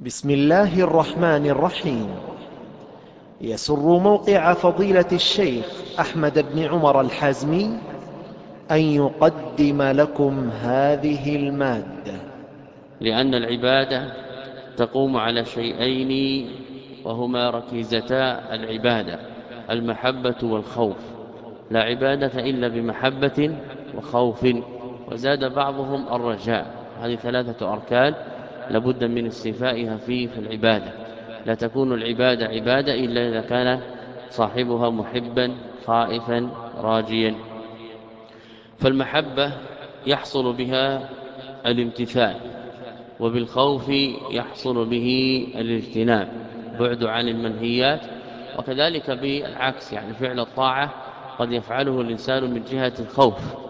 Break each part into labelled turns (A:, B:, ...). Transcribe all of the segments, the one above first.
A: بسم الله الرحمن الرحيم. يسر موقع فضيلة الشيخ أحمد بن عمر الحازمي أن يقدم لكم هذه المادة.
B: لأن العبادة تقوم على شيئين وهما ركيزتا العبادة المحبة والخوف. لا عبادة إلا بمحبة وخوف وزاد بعضهم الرجاء. هذه ثلاثة أركان. لابد من استيفائها فيه في العبادة. لا تكون العبادة عبادة إلا إذا كان صاحبها محبا خائفا راجيا. فالمحبة يحصل بها الامتثال وبالخوف يحصل به الاجتناب. بعد عن المنهيات. وكذلك بالعكس يعني فعل الطاعة قد يفعله الإنسان من جهة الخوف.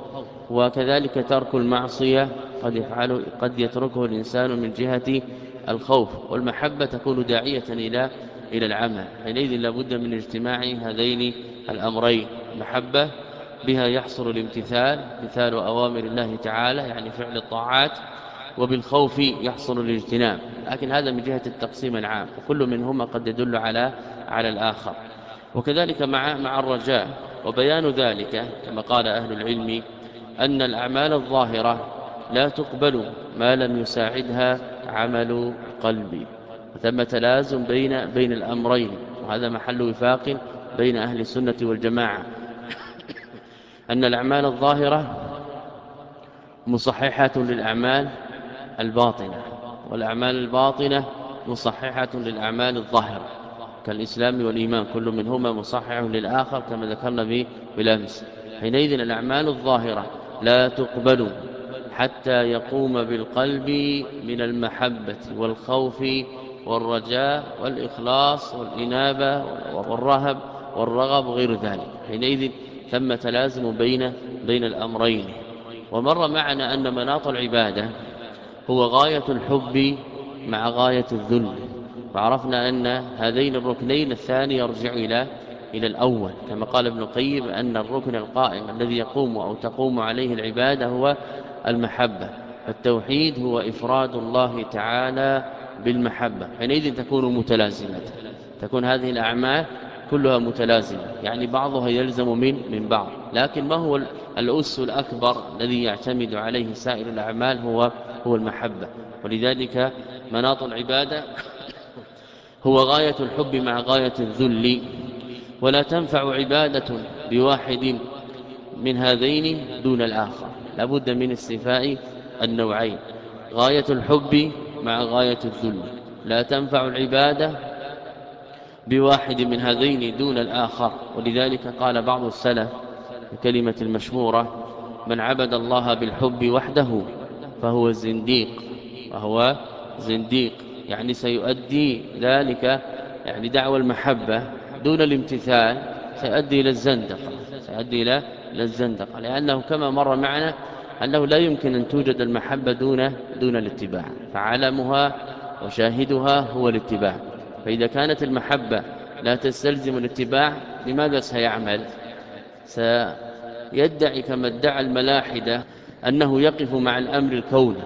B: وكذلك ترك المعصية قد يفعله قد يتركه الإنسان من جهة الخوف والمحبة تكون داعية إلى إلى العمل. حينئذ لابد من اجتماع هذين الأمرين. محبة بها يحصل الامتثال مثال أوامر الله تعالى يعني فعل الطاعات وبالخوف يحصل الاجتناب. لكن هذا من جهة التقسيم العام وكل منهما قد يدل على على الآخر. وكذلك مع مع الرجاء وبيان ذلك كما قال أهل العلم أن الأعمال الظاهرة لا تقبل ما لم يساعدها عمل قلبي ثم تلازم بين بين الأمرين. وهذا محل وفاق بين أهل السنة والجماعة. أن الأعمال الظاهرة مصححة للأعمال الباطنة. والأعمال الباطنة مصححة للأعمال الظاهرة. كالإسلام والإيمان. كل منهما مصحح للآخر كما ذكرنا بالأمس حينئذ الأعمال الظاهرة لا تقبل حتى يقوم بالقلب من المحبة والخوف والرجاء والإخلاص والإنابة والرهب والرغب غير ذلك. حينئذ ثم تلازم بين بين الأمرين. ومر معنا أن مناط العبادة هو غاية الحب مع غاية الذل. فعرفنا أن هذين الركنين الثاني يرجع إلى إلى الأول كما قال ابن القيم أن الركن القائم الذي يقوم أو تقوم عليه العبادة هو المحبة. فالتوحيد هو إفراد الله تعالى بالمحبة. حينئذ تكون متلازمة. تكون هذه الأعمال كلها متلازمة. يعني بعضها يلزم من من بعض. لكن ما هو الأس الأكبر الذي يعتمد عليه سائر الأعمال هو هو المحبة. ولذلك مناط العبادة هو غاية الحب مع غاية الذل. ولا تنفع عبادة بواحد من هذين دون الآخر. لابد من استفاء النوعين. غاية الحب مع غاية الذل. لا تنفع العبادة بواحد من هذين دون الآخر. ولذلك قال بعض السلف الكلمة المشهورة من عبد الله بالحب وحده فهو زنديق. وهو زنديق. يعني سيؤدي ذلك يعني دعوى المحبة دون الامتثال سيؤدي إلى الزندقة سيؤدي إلى الزندقة لأنه كما مر معنا أنه لا يمكن أن توجد المحبة دون دون الاتباع فعلمها وشاهدها هو الاتباع. فإذا كانت المحبة لا تستلزم الاتباع لماذا سيعمل؟ سيدعي كما ادعى الملاحدة أنه يقف مع الأمر الكوني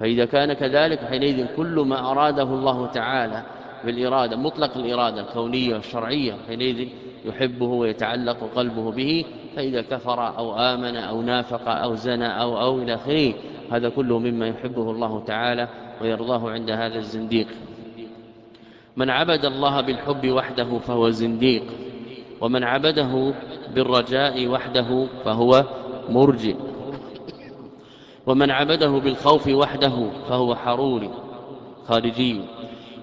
B: فإذا كان كذلك حينئذ كل ما أراده الله تعالى بالإرادة مطلق الإرادة الكونية والشرعية حينئذ يحبه ويتعلق قلبه به فإذا كفر أو آمن أو نافق أو زنى أو أو إلى آخره هذا كله مما يحبه الله تعالى ويرضاه عند هذا الزنديق. من عبد الله بالحب وحده فهو زنديق ومن عبده بالرجاء وحده فهو مرجئ ومن عبده بالخوف وحده فهو حروري خارجي.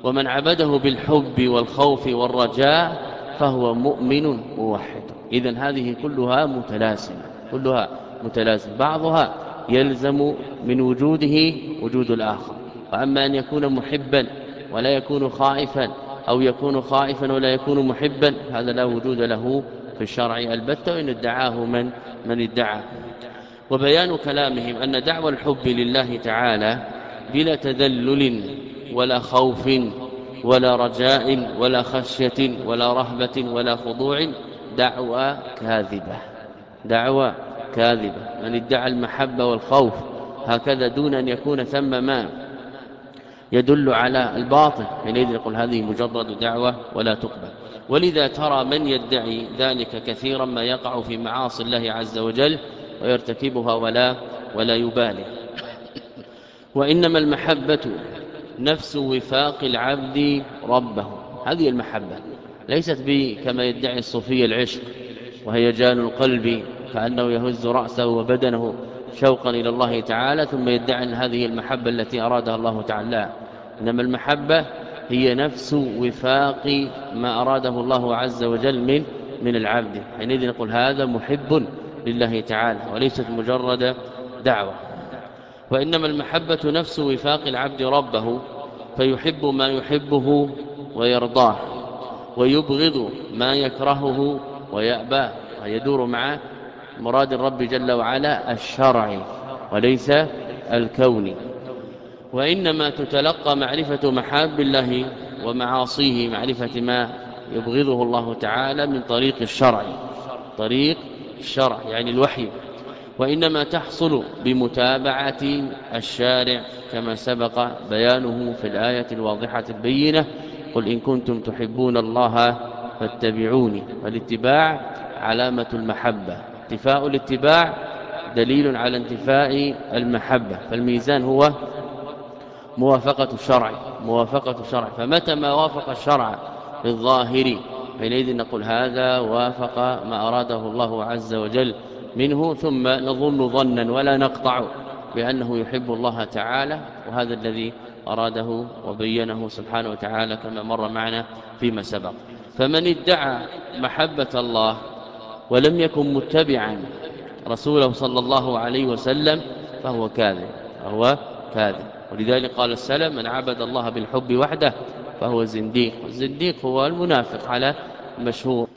B: ومن عبده بالحب والخوف والرجاء فهو مؤمن موحد. اذا هذه كلها متلازمة كلها متلازمة. بعضها يلزم من وجوده وجود الآخر. وأما أن يكون محبا ولا يكون خائفا أو يكون خائفا ولا يكون محبا هذا لا وجود له في الشرع البت وإن ادعاه من من ادعى وبيان كلامهم أن دعوى الحب لله تعالى بلا تذلل ولا خوف ولا رجاء ولا خشية ولا رهبة ولا خضوع. دعوة كاذبة دعوة كاذبة. من ادعى المحبة والخوف هكذا دون أن يكون ثم ما يدل على الباطل. حينئذ يقول هذه مجرد دعوة ولا تقبل. ولذا ترى من يدعي ذلك كثيرا ما يقع في معاصي الله عز وجل ويرتكبها ولا ولا يبالي. وإنما المحبة نفس وفاق العبد ربه. هذه المحبة ليست كما يدعي الصوفية العشق وهي جان القلب كأنه يهز رأسه وبدنه شوقا إلى الله تعالى ثم يدعي أن هذه المحبة التي أرادها الله تعالى. إنما المحبة هي نفس وفاق ما أراده الله عز وجل من من العبد. حينئذ نقول هذا محب لله تعالى وليست مجرد دعوة. وإنما المحبة نفس وفاق العبد ربه فيحب ما يحبه ويرضاه ويبغض ما يكرهه ويأباه ويدور مع مراد الرب جل وعلا الشرع وليس الكون. وإنما تتلقى معرفة محاب الله ومعاصيه معرفة ما يبغضه الله تعالى من طريق الشرع. طريق الشرع يعني الوحي. وإنما تحصل بمتابعة الشارع كما سبق بيانه في الآية الواضحة البينة قل إن كنتم تحبون الله فاتبعوني فالاتباع علامة المحبة انتفاء الاتباع دليل على انتفاء المحبة فالميزان هو موافقة الشرع موافقة الشرع فمتى ما وافق الشرع في الظاهر حينئذ نقول هذا وافق ما أراده الله عز وجل منه ثم نظن ظنا ولا نقطع بأنه يحب الله تعالى وهذا الذي أراده وبينه سبحانه وتعالى كما مر معنا فيما سبق. فمن ادعى محبة الله ولم يكن متبعا رسوله صلى الله عليه وسلم فهو كاذب فهو كاذب. ولذلك قال السلام من عبد الله بالحب وحده فهو زنديق. والزنديق هو المنافق على المشهور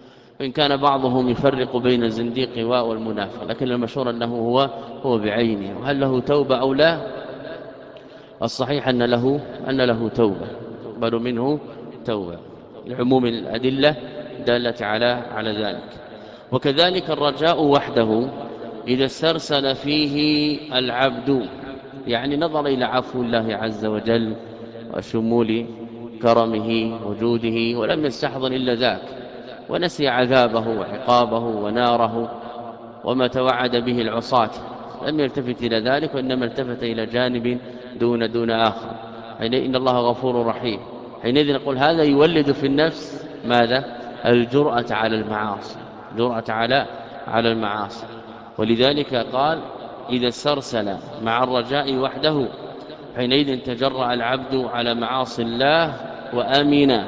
B: وإن كان بعضهم يفرق بين الزنديق والمنافق لكن المشهور أنه هو هو بعينه. وهل له توبة أو لا؟ الصحيح أن له أن له توبة. بل منه توبة. لعموم الأدلة دالة على على ذلك. وكذلك الرجاء وحده إذا استرسل فيه العبد يعني نظر إلى عفو الله عز وجل وشمول كرمه وجوده ولم يستحضر إلا ذاك. ونسي عذابه وعقابه وناره وما توعد به العصاة. لم يلتفت إلى ذلك وإنما التفت إلى جانب دون دون آخر. حين إن الله غفور رحيم. حينئذ نقول هذا يولد في النفس ماذا؟ الجرأة على المعاصي. جرأة على على المعاصي. ولذلك قال إذا استرسل مع الرجاء وحده حينئذ تجرأ العبد على معاصي الله وآمن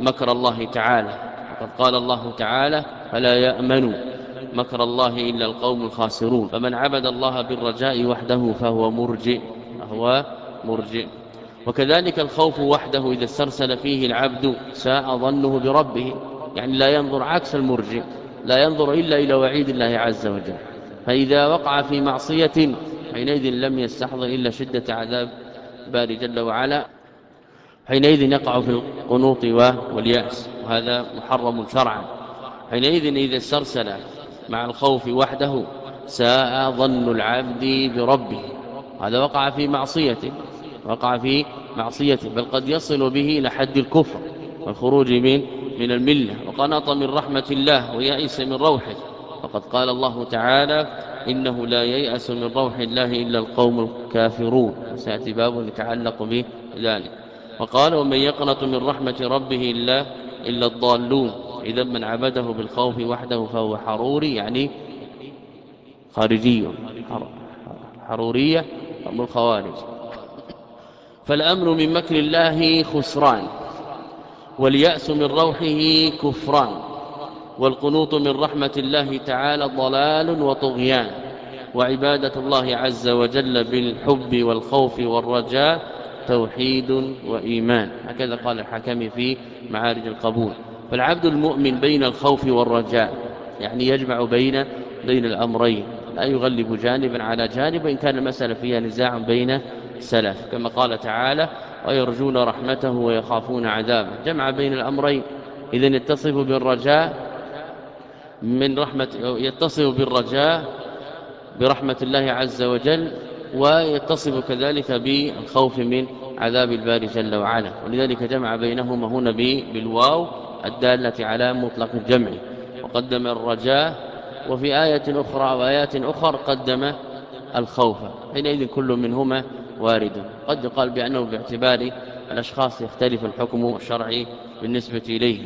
B: مكر الله تعالى. قد قال الله تعالى فلا يأمن مكر الله إلا القوم الخاسرون. فمن عبد الله بالرجاء وحده فهو مرجئ. فهو مرجئ. وكذلك الخوف وحده إذا استرسل فيه العبد ساء ظنه بربه. يعني لا ينظر عكس المرجئ. لا ينظر إلا إلى وعيد الله عز وجل. فإذا وقع في معصية حينئذ لم يستحضر إلا شدة عذاب باري جل وعلا. حينئذ يقع في القنوط واليأس. وهذا محرم شرعا. حينئذ إذا استرسل مع الخوف وحده ساء ظن العبد بربه. هذا وقع في معصيته وقع في معصيته بل قد يصل به إلى حد الكفر والخروج من من الملة. وقنط من رحمة الله ويأس من روحه. وقد قال الله تعالى إنه لا ييأس من روح الله إلا القوم الكافرون. سيأتي باب يتعلق به ذلك وقال ومن يقنط من رحمة ربه إلا إلا الضالون. إذا من عبده بالخوف وحده فهو حروري يعني خارجي. حرورية أم الخوارج. فالأمر من مكر الله خسران واليأس من روحه كفران والقنوط من رحمة الله تعالى ضلال وطغيان. وعبادة الله عز وجل بالحب والخوف والرجاء توحيد وإيمان. هكذا قال الحكم في معارج القبول. فالعبد المؤمن بين الخوف والرجاء يعني يجمع بين بين الأمرين. لا يغلب جانبا على جانب وإن كان المسألة فيها نزاع بين سلف. كما قال تعالى ويرجون رحمته ويخافون عذابه. جمع بين الأمرين. إذا يتصف بالرجاء من رحمة يتصف بالرجاء برحمة الله عز وجل ويتصف كذلك بالخوف من عذاب الباري جل وعلا. ولذلك جمع بينهما هنا بالواو الدالة على مطلق الجمع. وقدم الرجاء وفي آية أخرى وآيات أخر قدم الخوف. حينئذ كل منهما وارد. قد يقال بأنه باعتبار الأشخاص يختلف الحكم الشرعي بالنسبة إليه.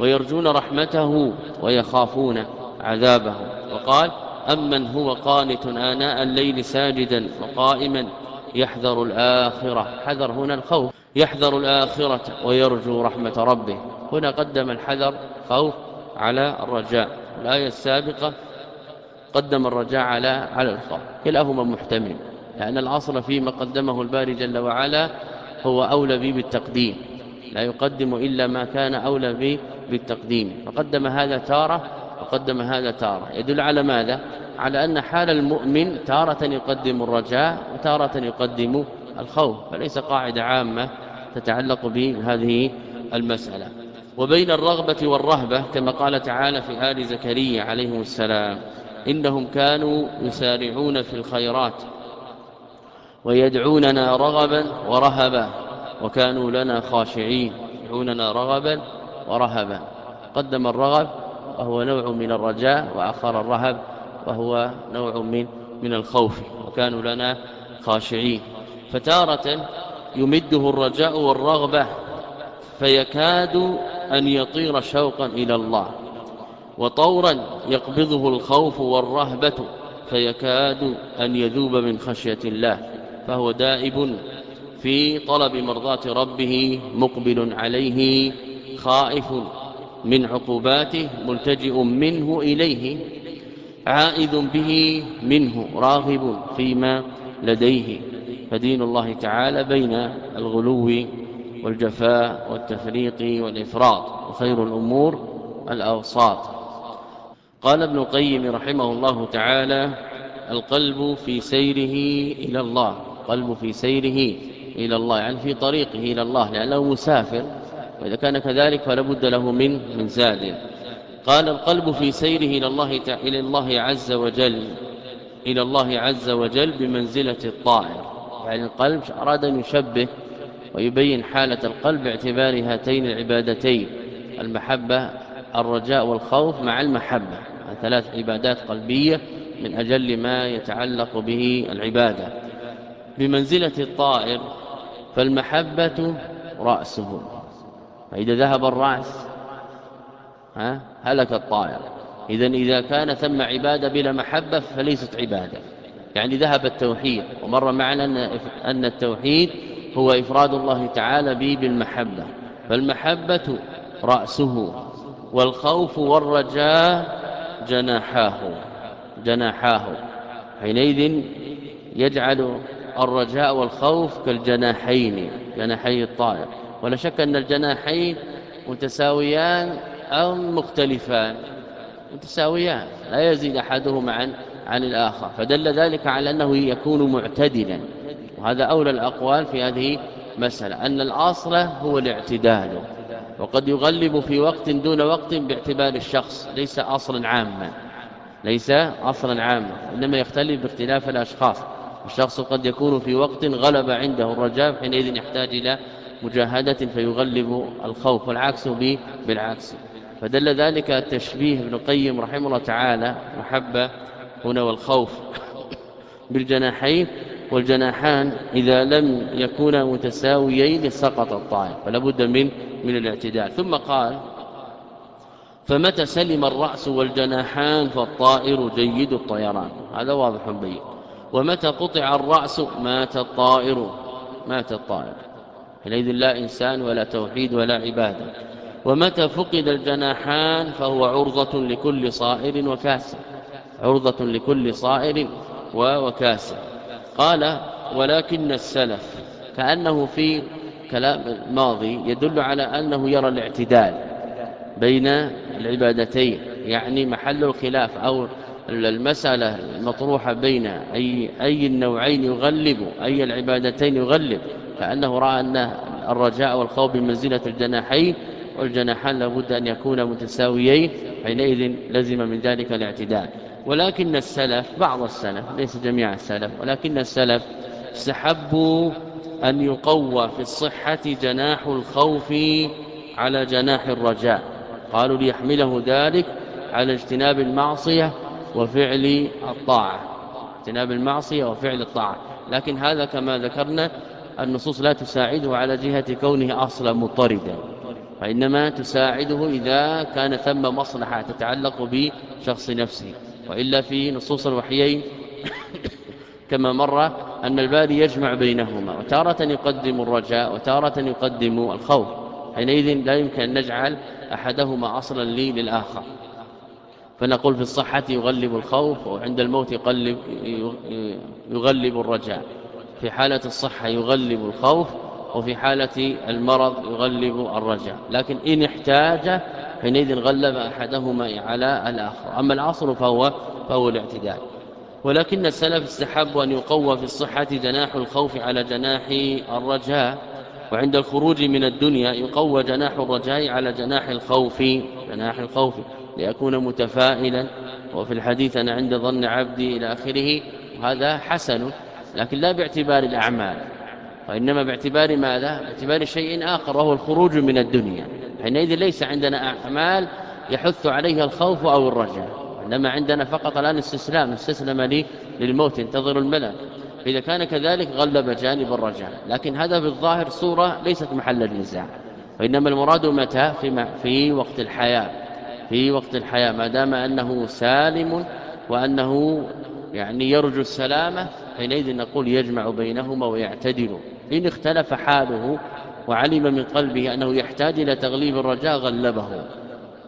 B: ويرجون رحمته ويخافون عذابه. وقال أمن هو قانت آناء الليل ساجدا وقائما يحذر الآخرة حذر هنا الخوف يحذر الآخرة ويرجو رحمة ربه هنا قدم الحذر خوف على الرجاء الآية السابقة قدم الرجاء على على الخوف كلاهما محتمل لأن الأصل فيما قدمه الباري جل وعلا هو أولى به بالتقديم لا يقدم إلا ما كان أولى به بالتقديم فقدم هذا تارة وقدم هذا تارة. يدل على ماذا؟ على أن حال المؤمن تارة يقدم الرجاء وتارة يقدم الخوف فليس قاعدة عامة تتعلق بهذه المسألة. وبين الرغبة والرهبة كما قال تعالى في آل زكريا عليهم السلام إنهم كانوا يسارعون في الخيرات ويدعوننا رغبا ورهبا وكانوا لنا خاشعين يدعوننا رغبا ورهبا. قدم الرغب وهو نوع من الرجاء وآخر الرهب وهو نوع من من الخوف وكانوا لنا خاشعين. فتارة يمده الرجاء والرغبة فيكاد أن يطير شوقا إلى الله وطورا يقبضه الخوف والرهبة فيكاد أن يذوب من خشية الله فهو دائب في طلب مرضاة ربه مقبل عليه خائف من عقوباته ملتجئ منه إليه عائد به منه راغب فيما لديه. فدين الله تعالى بين الغلو والجفاء والتفريق والإفراط وخير الأمور الأوساط. قال ابن قيم رحمه الله تعالى القلب في سيره إلى الله قلب في سيره إلى الله يعني في طريقه إلى الله لأنه مسافر. وإذا كان كذلك فلابد له من من زاد. قال القلب في سيره إلى الله إلى الله عز وجل. إلى الله عز وجل بمنزلة الطائر يعني القلب أراد أن يشبه ويبين حالة القلب باعتبار هاتين العبادتين. المحبة الرجاء والخوف مع المحبة. ثلاث عبادات قلبية من أجل ما يتعلق به العبادة. بمنزلة الطائر فالمحبة رأسه. فإذا ذهب الرأس ها هلك الطائر. إذا إذا كان ثم عبادة بلا محبة فليست عبادة. يعني ذهب التوحيد ومر معنا أن التوحيد هو إفراد الله تعالى بي بالمحبة. فالمحبة رأسه والخوف والرجاء جناحاه جناحاه. حينئذ يجعل الرجاء والخوف كالجناحين جناحي الطائر. ولا شك أن الجناحين متساويان أو مختلفان. متساويان. لا يزيد أحدهما عن عن الآخر. فدل ذلك على أنه يكون معتدلا. وهذا أولى الأقوال في هذه مسألة أن الأصل هو الاعتدال. وقد يغلب في وقت دون وقت باعتبار الشخص. ليس أصلا عاما. ليس أصلا عاما. إنما يختلف باختلاف الأشخاص. الشخص قد يكون في وقت غلب عنده الرجاء حينئذ يحتاج إلى مجاهدة فيغلب الخوف والعكس بالعكس. فدل ذلك التشبيه ابن القيم رحمه الله تعالى محبة هنا والخوف بالجناحين والجناحان إذا لم يكونا متساويين سقط الطائر فلابد من من الاعتدال ثم قال فمتى سلم الرأس والجناحان فالطائر جيد الطيران؟ هذا واضح بين. ومتى قطع الرأس مات الطائر؟ مات الطائر. العيد لا إنسان ولا توحيد ولا عبادة. ومتى فقد الجناحان فهو عرضة لكل صائر وكاسر. عرضة لكل صائر وكاسر. قال ولكن السلف كأنه في كلام الماضي يدل على أنه يرى الاعتدال بين العبادتين يعني محل الخلاف أو المسألة المطروحة بين أي, أي النوعين يغلب أي العبادتين يغلب فأنه رأى أن الرجاء والخوف بمنزلة الجناحين والجناحان لابد أن يكون متساويين حينئذ لزم من ذلك الاعتدال ولكن السلف بعض السلف ليس جميع السلف ولكن السلف استحبوا أن يقوى في الصحة جناح الخوف على جناح الرجاء. قالوا ليحمله ذلك على اجتناب المعصية وفعل الطاعة. اجتناب المعصية وفعل الطاعة. لكن هذا كما ذكرنا النصوص لا تساعده على جهة كونه أصلا مضطردا. وانما تساعده إذا كان ثم مصلحة تتعلق بشخص نفسه. وإلا في نصوص الوحيين كما مر أن الباري يجمع بينهما. وتارة يقدم الرجاء وتارة يقدم الخوف. حينئذ لا يمكن أن نجعل أحدهما أصلا لي للآخر. فنقول في الصحة يغلب الخوف وعند الموت يقلب يغلب الرجاء. في حالة الصحة يغلب الخوف وفي حالة المرض يغلب الرجاء. لكن إن احتاج حينئذ غلب أحدهما على الآخر. أما العصر فهو فهو الاعتدال. ولكن السلف استحب أن يقوى في الصحة جناح الخوف على جناح الرجاء. وعند الخروج من الدنيا يقوى جناح الرجاء على جناح الخوف جناح الخوف. ليكون متفائلا وفي الحديث أنا عند ظن عبدي إلى آخره هذا حسن لكن لا باعتبار الأعمال وإنما باعتبار ماذا؟ باعتبار شيء آخر وهو الخروج من الدنيا. حينئذ ليس عندنا أعمال يحث عليها الخوف أو الرجاء إنما عندنا فقط الآن استسلام استسلم لي للموت انتظر الملك. فاذا كان كذلك غلب جانب الرجاء لكن هذا بالظاهر صورة ليست محل النزاع وإنما المراد متى؟ في في وقت الحياة. في وقت الحياة ما دام أنه سالم وأنه يعني يرجو السلامة حينئذ نقول يجمع بينهما ويعتدل. إن اختلف حاله وعلم من قلبه أنه يحتاج إلى تغليب الرجاء غلبه.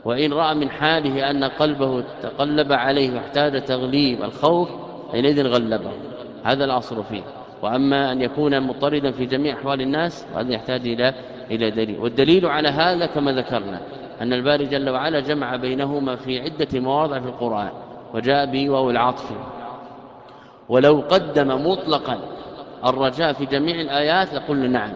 B: وإن رأى من حاله أن قلبه تقلب عليه واحتاج تغليب الخوف حينئذ غلبه. هذا الأصل فيه. وأما أن يكون مضطردا في جميع أحوال الناس وهذا يحتاج إلى إلى دليل. والدليل على هذا كما ذكرنا أن الباري جل وعلا جمع بينهما في عدة مواضع في القرآن وجاء به وهو العطف. ولو قدم مطلقا الرجاء في جميع الآيات لقلنا نعم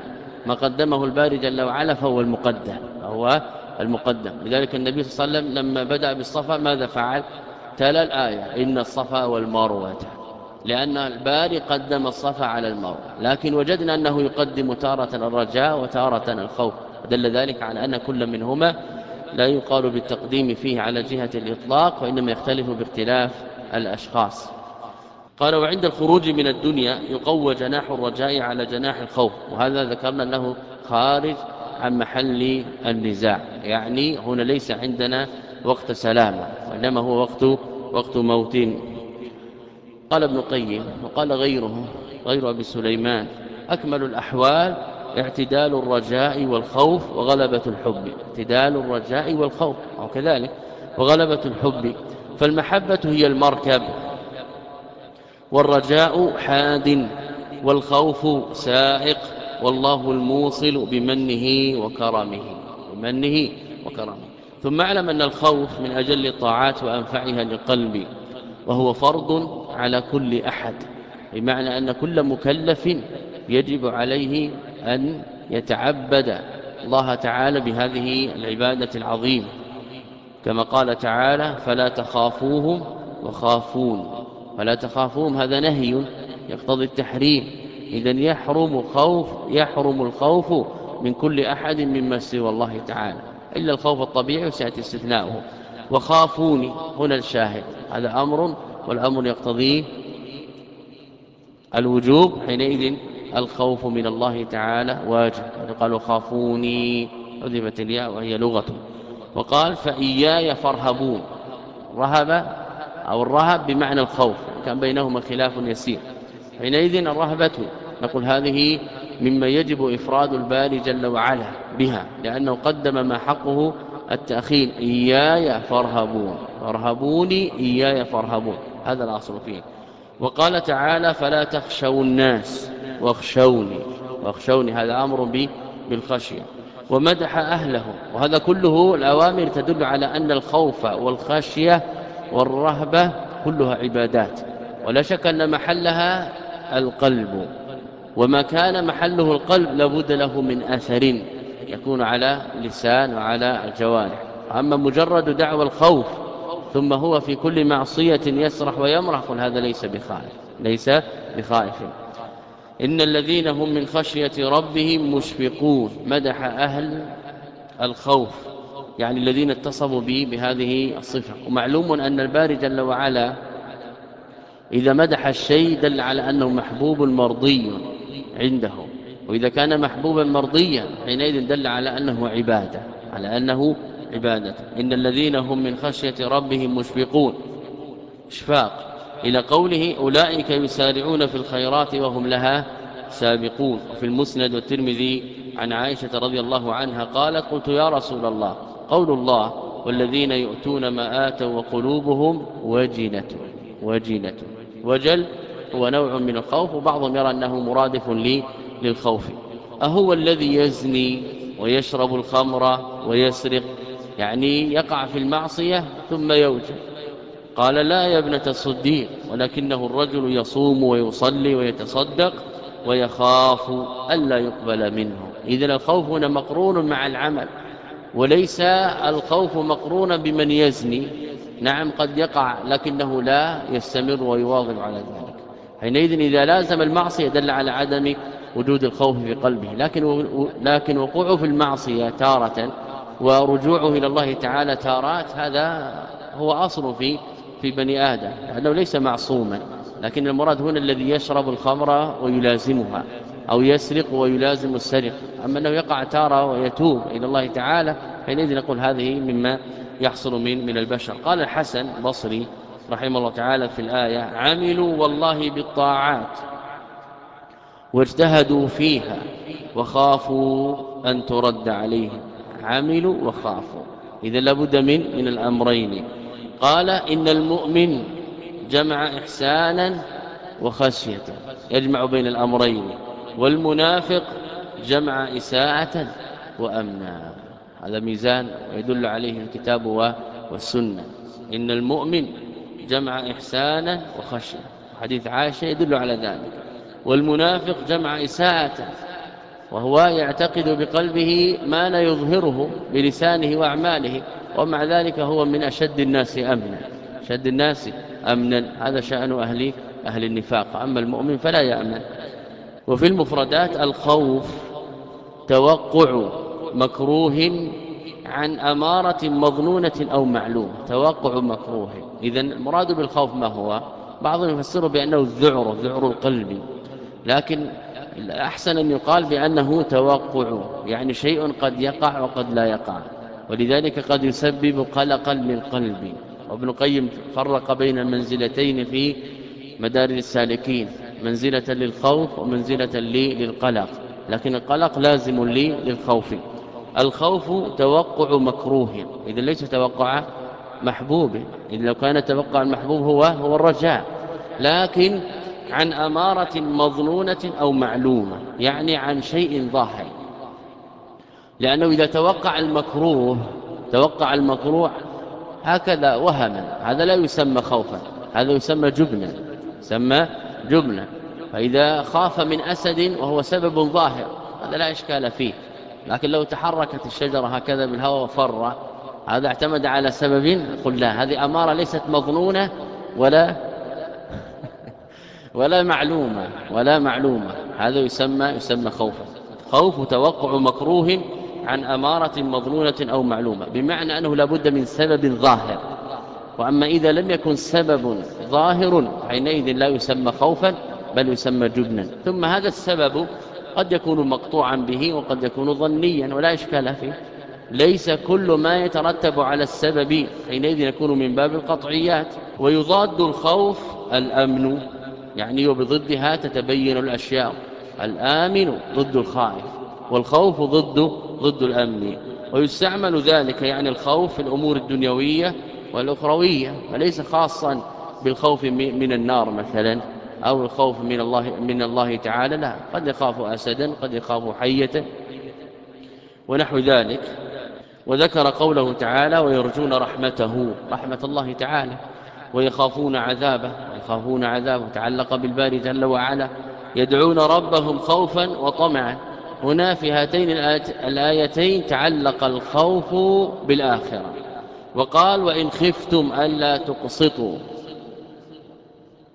B: ما قدمه الباري جل وعلا فهو المقدم فهو المقدم. لذلك النبي صلى الله عليه وسلم لما بدأ بالصفا ماذا فعل؟ تلا الآية إن الصفا والمروة لأن الباري قدم الصفا على المروة. لكن وجدنا أنه يقدم تارة الرجاء وتارة الخوف دل ذلك على أن كل منهما لا يقال بالتقديم فيه على جهة الإطلاق وإنما يختلف باختلاف الأشخاص. قال وعند الخروج من الدنيا يقوى جناح الرجاء على جناح الخوف وهذا ذكرنا أنه خارج عن محل النزاع. يعني هنا ليس عندنا وقت سلامة وإنما هو وقت وقت موت. قال ابن قيم وقال غيره غير أبي سليمان أكمل الأحوال اعتدال الرجاء والخوف وغلبة الحب. اعتدال الرجاء والخوف أو كذلك وغلبة الحب. فالمحبة هي المركب. والرجاء حاد والخوف سائق. والله الموصل بمنه وكرمه. بمنه وكرمه. ثم اعلم أن الخوف من أجل الطاعات وأنفعها لقلبي وهو فرض على كل أحد. بمعنى أن كل مكلف يجب عليه أن يتعبد الله تعالى بهذه العبادة العظيمة كما قال تعالى فلا تخافوهم وخافون. فلا تخافوهم هذا نهي يقتضي التحريم. اذا يحرم خوف يحرم الخوف من كل أحد مما سوى الله تعالى. إلا الخوف الطبيعي وسيأتي استثناؤه. وخافوني هنا الشاهد. هذا أمر والأمر يقتضيه الوجوب حينئذ الخوف من الله تعالى واجب. قالوا خافوني. عذبت الياء وهي لغة. وقال فإياي فارهبون. رهب أو الرهب بمعنى الخوف. كان بينهما خلاف يسير. حينئذ الرهبة نقول هذه مما يجب إفراد الباري جل وعلا بها لأنه قدم ما حقه التأخير. إياي فارهبون. فارهبوني إياي فارهبون. هذا الأصل فيه. وقال تعالى فلا تخشوا الناس. واخشوني. واخشوني هذا أمر بالخشية. ومدح أهله. وهذا كله الأوامر تدل على أن الخوف والخشية والرهبة كلها عبادات. ولا شك أن محلها القلب. وما كان محله القلب لابد له من أثر يكون على لسان وعلى الجوارح. أما مجرد دعوى الخوف ثم هو في كل معصية يسرح ويمرح قل هذا ليس بخائف. ليس بخائف. إن الذين هم من خشية ربهم مشفقون. مدح أهل الخوف. يعني الذين اتصفوا به بهذه الصفة. ومعلوم أن الباري جل وعلا إذا مدح الشيء دل على أنه محبوب مرضي عنده وإذا كان محبوبا مرضيا حينئذ دل على أنه عبادة. على أنه عبادة. إن الذين هم من خشية ربهم مشفقون. اشفاق إلى قوله أولئك يسارعون في الخيرات وهم لها سابقون. وفي المسند والترمذي عن عائشة رضي الله عنها قالت قلت يا رسول الله قول الله والذين يؤتون ما آتوا وقلوبهم وجنة وجنة وجل هو نوع من الخوف. وبعضهم يرى أنه مرادف لي للخوف. أهو الذي يزني ويشرب الخمر ويسرق يعني يقع في المعصية ثم يوجد. قال لا يا ابنة الصديق ولكنه الرجل يصوم ويصلي ويتصدق ويخاف ألا يقبل منه. إذا الخوف هنا مقرون مع العمل وليس الخوف مقرون بمن يزني. نعم قد يقع لكنه لا يستمر ويواظب على ذلك. حينئذ إذا لازم المعصية دل على عدم وجود الخوف في قلبه. لكن لكن وقوعه في المعصية تارة ورجوعه إلى الله تعالى تارات هذا هو أصل في في بني آدم لأنه ليس معصوما لكن المراد هنا الذي يشرب الخمر ويلازمها أو يسرق ويلازم السرقه أما أنه يقع تارة ويتوب إلى الله تعالى حينئذ نقول هذه مما يحصل من من البشر. قال الحسن بصري رحمه الله تعالى في الآية عملوا والله بالطاعات واجتهدوا فيها وخافوا أن ترد عليهم. عملوا وخافوا. إذا لابد من من الأمرين. قال إن المؤمن جمع إحسانا وخشية يجمع بين الأمرين والمنافق جمع إساءة وأمنا. هذا ميزان ويدل عليه الكتاب والسنة. إن المؤمن جمع إحسانا وخشية. حديث عائشة يدل على ذلك. والمنافق جمع إساءة وهو يعتقد بقلبه ما لا يظهره بلسانه وأعماله. ومع ذلك هو من أشد الناس أمنا. أشد الناس أمنا. هذا شأن أهل أهل النفاق. أما المؤمن فلا يأمن. وفي المفردات الخوف توقع مكروه عن أمارة مظنونة أو معلومة توقع مكروه. إذا المراد بالخوف ما هو؟ بعضهم يفسره بأنه الذعر ذعر القلب. لكن الأحسن أن يقال بأنه توقع يعني شيء قد يقع وقد لا يقع. ولذلك قد يسبب قلقا للقلب. وابن قيم فرق بين المنزلتين في مدارج السالكين منزلة للخوف ومنزلة للقلق. لكن القلق لازم لي للخوف. الخوف توقع مكروه. إذا ليس توقع محبوب إذا لو كان توقع المحبوب هو هو الرجاء. لكن عن أمارة مظنونة أو معلومة يعني عن شيء ظاهر. لأنه إذا توقع المكروه توقع المكروه هكذا وهما. هذا لا يسمى خوفا هذا يسمى جبنا يسمى جبنا. فإذا خاف من أسد وهو سبب ظاهر هذا لا إشكال فيه. لكن لو تحركت الشجرة هكذا بالهواء وفر هذا اعتمد على سبب قل لا هذه أمارة ليست مظنونة ولا ولا معلومة ولا معلومة. هذا يسمى يسمى خوفا. خوف توقع مكروه عن أمارة مظنونة أو معلومة بمعنى أنه لابد من سبب ظاهر. وأما إذا لم يكن سبب ظاهر حينئذ لا يسمى خوفا بل يسمى جبنا. ثم هذا السبب قد يكون مقطوعا به وقد يكون ظنيا ولا إشكال فيه. ليس كل ما يترتب على السبب حينئذ يكون من باب القطعيات. ويضاد الخوف الأمن يعني وبضدها تتبين الأشياء. الآمن ضد الخائف والخوف ضد ضد الأمن. ويستعمل ذلك يعني الخوف في الأمور الدنيوية والأخروية وليس خاصا بالخوف من النار مثلا أو الخوف من الله من الله تعالى لا. قد يخاف أسدا قد يخاف حية. ونحو ذلك. وذكر قوله تعالى ويرجون رحمته. رحمة الله تعالى. ويخافون عذابه. يخافون عذابه. تعلق بالباري جل وعلا. يدعون ربهم خوفا وطمعا. هنا في هاتين الآيتين تعلق الخوف بالآخرة. وقال وإن خفتم ألا تقسطوا.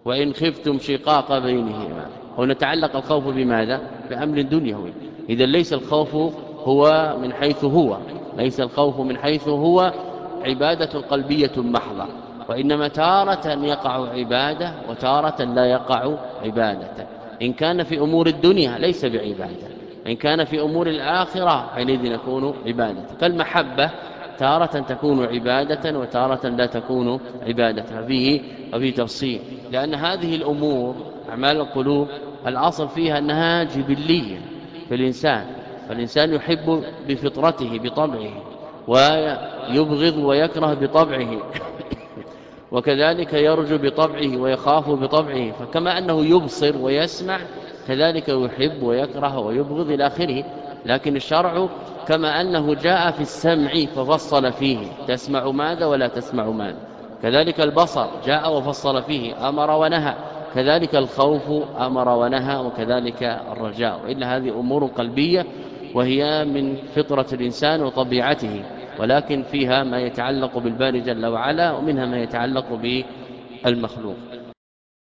B: وإن خفتم شقاق بينهما. هنا تعلق الخوف بماذا؟ بأمر دنيوي. إذا ليس الخوف هو من حيث هو. ليس الخوف من حيث هو عبادة قلبية محضة. وإنما تارة يقع عبادة وتارة لا يقع عبادة. إن كان في أمور الدنيا ليس بعبادة. وإن كان في أمور الآخرة حينئذ نكون عبادة. فالمحبة تارة تكون عبادة وتارة لا تكون عبادة. فيه وفي تفصيل. لأن هذه الأمور أعمال القلوب الأصل فيها أنها جبلية في الإنسان. فالإنسان يحب بفطرته بطبعه ويبغض ويكره بطبعه. وكذلك يرجو بطبعه ويخاف بطبعه. فكما أنه يبصر ويسمع كذلك يحب ويكره ويبغض إلى آخره لكن الشرع كما أنه جاء في السمع ففصل فيه تسمع ماذا ولا تسمع ماذا. كذلك البصر جاء وفصل فيه أمر ونهى. كذلك الخوف أمر ونهى وكذلك الرجاء. وإلا هذه أمور قلبية وهي من فطرة الإنسان وطبيعته ولكن فيها ما يتعلق بالبار جل وعلا ومنها ما يتعلق بالمخلوق.